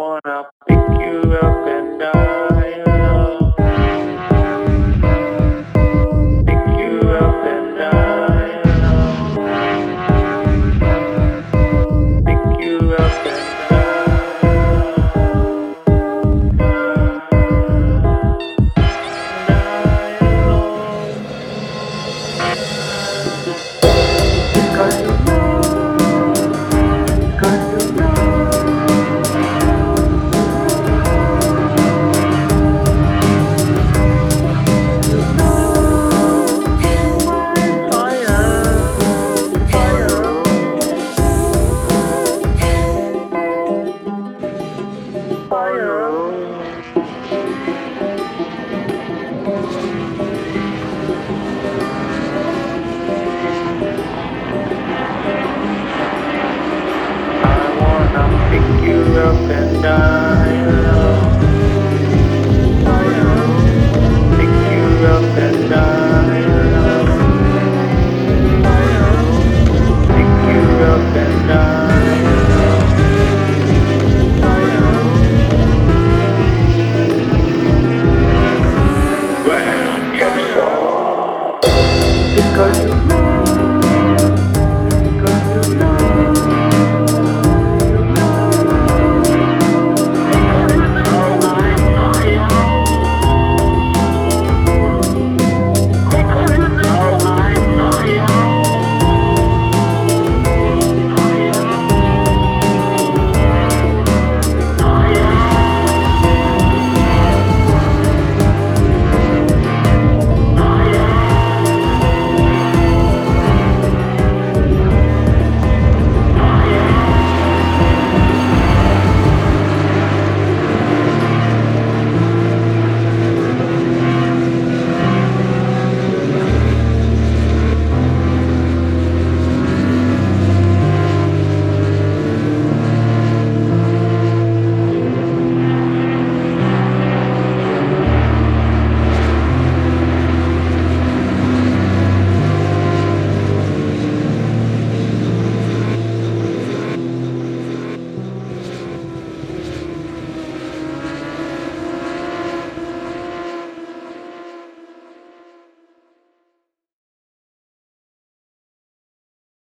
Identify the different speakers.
Speaker 1: wanna pick you up and die I wanna pick you up and die